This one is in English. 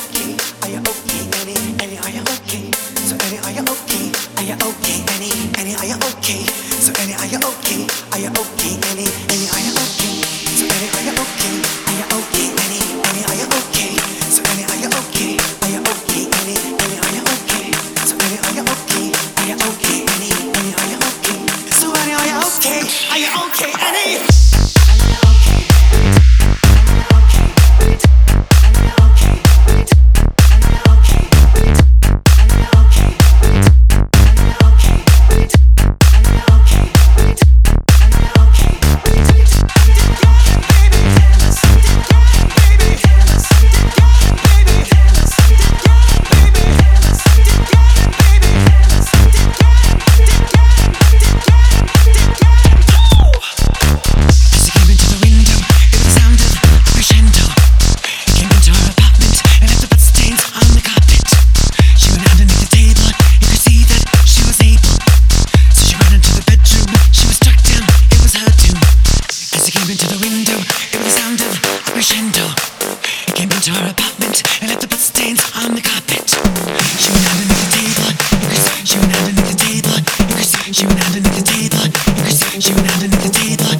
okay? Are you okay, Annie? Are you okay, Annie? Annie, are you okay? So Annie, are you okay? Are you okay, Annie? Annie, are you okay? So Annie, are you okay? Are you okay, Annie? Annie, are you okay? So Annie, are you okay? Are you okay, Annie? Annie, are you okay? So Annie, are you okay? Are you okay, Annie? to her apartment and left the blood stains on the carpet. She went underneath the table. She went underneath the table. She went underneath the table. She went underneath the table.